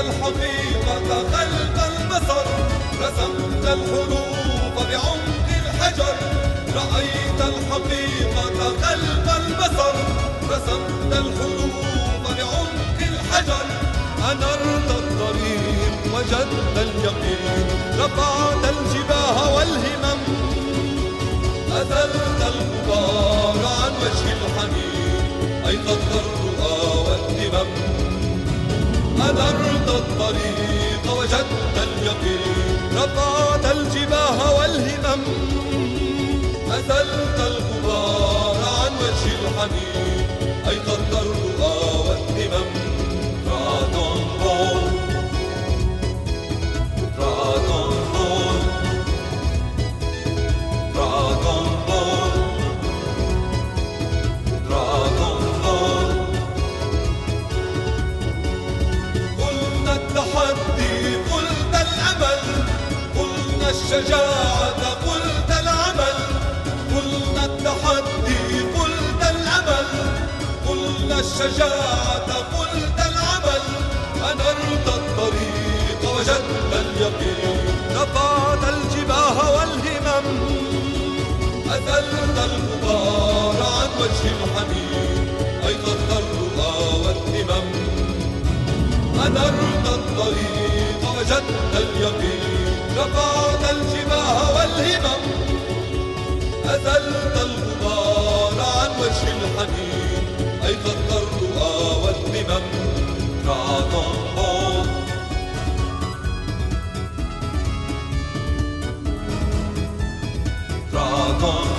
الحقيقة خلف البصر رسمت الحروف بعمق الحجر. رأيت الحقيقة خلف البصر رسمت الحروف بعمق الحجر. أنرت الطريق وجدت اليقين رفعت الجباه والهمم. أزلت الغبار عن وجه الحنين أيقظت الرؤى والهمم. أنرت الطريق وجدت اليقين رفعت الجباه والهمم. أزلت الغبار عن وجه الحنين الشجاعة قلت العمل. قلنا التحدي قلت الأمل. قلنا الشجاعة قلت العمل. أنرت الطريق وجدت اليقين. رفعت الجباه والهمم. أزلت الغبار عن وجه الحنين أيقظت الرؤى والهمم. أنرت الطريق وجدت اليقين. رفعت الجباه والهمم. أزلت الغبار عن وجه الحنين أيقظت الرؤى والهمم Dragon Ball Dragon